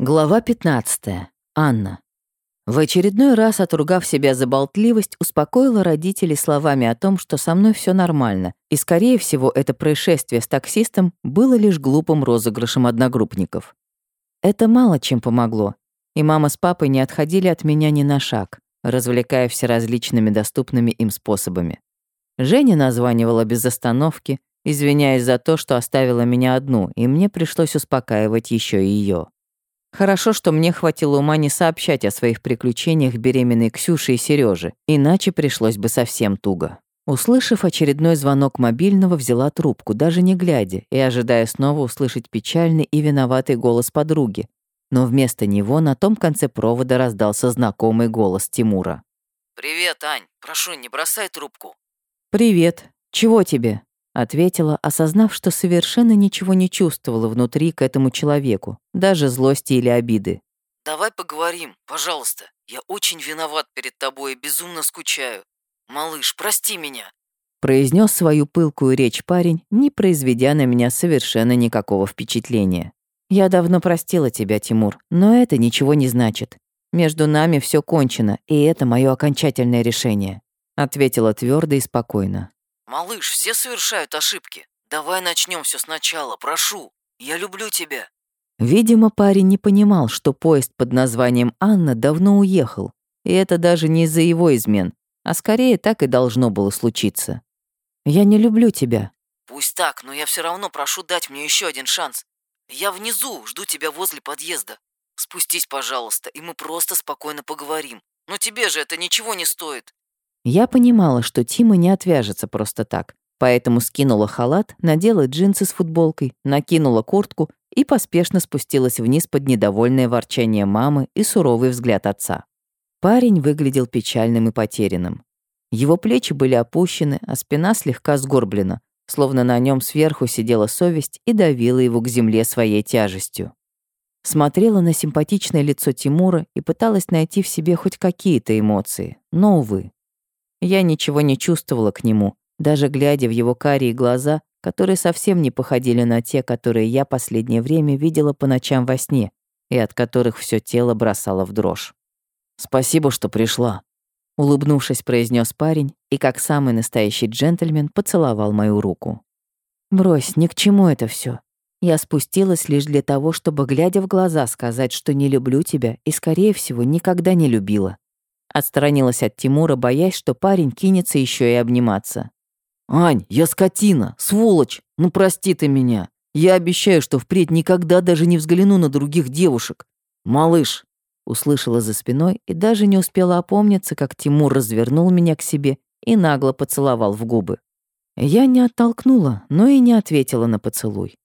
Глава 15. Анна. В очередной раз, отругав себя за болтливость, успокоила родителей словами о том, что со мной все нормально, и, скорее всего, это происшествие с таксистом было лишь глупым розыгрышем одногруппников. Это мало чем помогло, и мама с папой не отходили от меня ни на шаг, развлекая всеразличными доступными им способами. Женя названивала без остановки, извиняясь за то, что оставила меня одну, и мне пришлось успокаивать еще и ее. Хорошо, что мне хватило ума не сообщать о своих приключениях беременной Ксюши и Сережи, иначе пришлось бы совсем туго. Услышав очередной звонок мобильного, взяла трубку, даже не глядя, и ожидая снова услышать печальный и виноватый голос подруги. Но вместо него на том конце провода раздался знакомый голос Тимура. «Привет, Ань. Прошу, не бросай трубку». «Привет. Чего тебе?» Ответила, осознав, что совершенно ничего не чувствовала внутри к этому человеку, даже злости или обиды. «Давай поговорим, пожалуйста. Я очень виноват перед тобой и безумно скучаю. Малыш, прости меня». Произнес свою пылкую речь парень, не произведя на меня совершенно никакого впечатления. «Я давно простила тебя, Тимур, но это ничего не значит. Между нами все кончено, и это мое окончательное решение», ответила твердо и спокойно. «Малыш, все совершают ошибки. Давай начнем все сначала, прошу. Я люблю тебя». Видимо, парень не понимал, что поезд под названием «Анна» давно уехал. И это даже не из-за его измен, а скорее так и должно было случиться. «Я не люблю тебя». «Пусть так, но я все равно прошу дать мне еще один шанс. Я внизу, жду тебя возле подъезда. Спустись, пожалуйста, и мы просто спокойно поговорим. Но тебе же это ничего не стоит». Я понимала, что Тима не отвяжется просто так, поэтому скинула халат, надела джинсы с футболкой, накинула куртку и поспешно спустилась вниз под недовольное ворчание мамы и суровый взгляд отца. Парень выглядел печальным и потерянным. Его плечи были опущены, а спина слегка сгорблена, словно на нем сверху сидела совесть и давила его к земле своей тяжестью. Смотрела на симпатичное лицо Тимура и пыталась найти в себе хоть какие-то эмоции, но, увы. Я ничего не чувствовала к нему, даже глядя в его карие глаза, которые совсем не походили на те, которые я последнее время видела по ночам во сне, и от которых все тело бросало в дрожь. «Спасибо, что пришла», — улыбнувшись, произнес парень и, как самый настоящий джентльмен, поцеловал мою руку. «Брось, ни к чему это все. Я спустилась лишь для того, чтобы, глядя в глаза, сказать, что не люблю тебя и, скорее всего, никогда не любила. Отстранилась от Тимура, боясь, что парень кинется еще и обниматься. «Ань, я скотина, сволочь, ну прости ты меня. Я обещаю, что впредь никогда даже не взгляну на других девушек. Малыш!» Услышала за спиной и даже не успела опомниться, как Тимур развернул меня к себе и нагло поцеловал в губы. Я не оттолкнула, но и не ответила на поцелуй.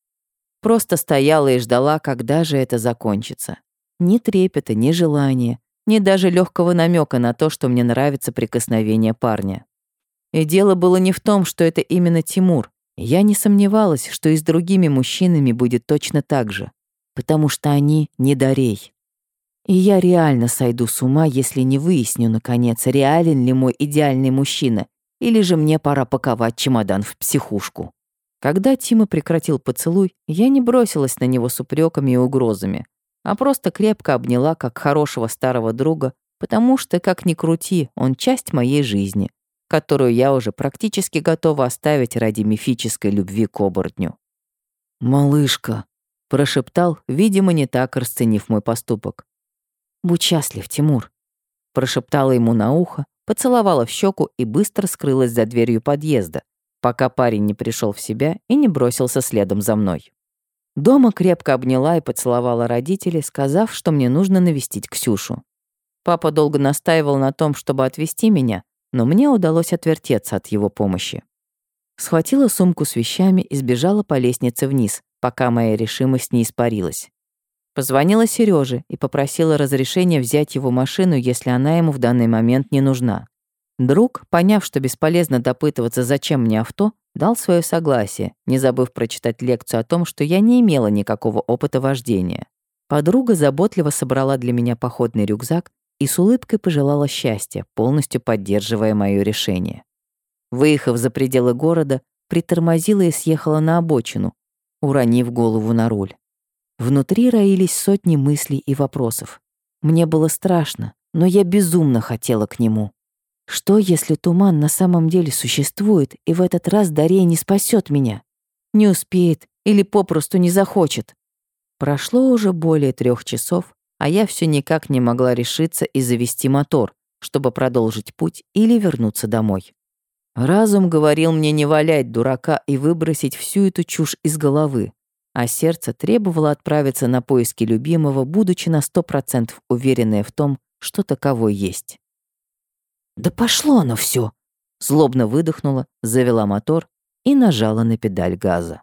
Просто стояла и ждала, когда же это закончится. Ни трепета, ни желания, ни даже легкого намека на то, что мне нравится прикосновение парня. И дело было не в том, что это именно Тимур. Я не сомневалась, что и с другими мужчинами будет точно так же, потому что они не дарей. И я реально сойду с ума, если не выясню, наконец, реален ли мой идеальный мужчина, или же мне пора паковать чемодан в психушку. Когда Тима прекратил поцелуй, я не бросилась на него с упреками и угрозами, а просто крепко обняла как хорошего старого друга, потому что, как ни крути, он часть моей жизни, которую я уже практически готова оставить ради мифической любви к оборотню. «Малышка», — прошептал, видимо, не так расценив мой поступок. «Будь счастлив, Тимур», — прошептала ему на ухо, поцеловала в щеку и быстро скрылась за дверью подъезда, пока парень не пришел в себя и не бросился следом за мной. Дома крепко обняла и поцеловала родителей, сказав, что мне нужно навестить Ксюшу. Папа долго настаивал на том, чтобы отвезти меня, но мне удалось отвертеться от его помощи. Схватила сумку с вещами и сбежала по лестнице вниз, пока моя решимость не испарилась. Позвонила Сереже и попросила разрешения взять его машину, если она ему в данный момент не нужна. Друг, поняв, что бесполезно допытываться, зачем мне авто, дал свое согласие, не забыв прочитать лекцию о том, что я не имела никакого опыта вождения. Подруга заботливо собрала для меня походный рюкзак и с улыбкой пожелала счастья, полностью поддерживая мое решение. Выехав за пределы города, притормозила и съехала на обочину, уронив голову на руль. Внутри роились сотни мыслей и вопросов. Мне было страшно, но я безумно хотела к нему. Что, если туман на самом деле существует, и в этот раз Дарья не спасет меня? Не успеет или попросту не захочет? Прошло уже более трех часов, а я все никак не могла решиться и завести мотор, чтобы продолжить путь или вернуться домой. Разум говорил мне не валять дурака и выбросить всю эту чушь из головы, а сердце требовало отправиться на поиски любимого, будучи на сто процентов уверенное в том, что таковой есть. «Да пошло оно все! Злобно выдохнула, завела мотор и нажала на педаль газа.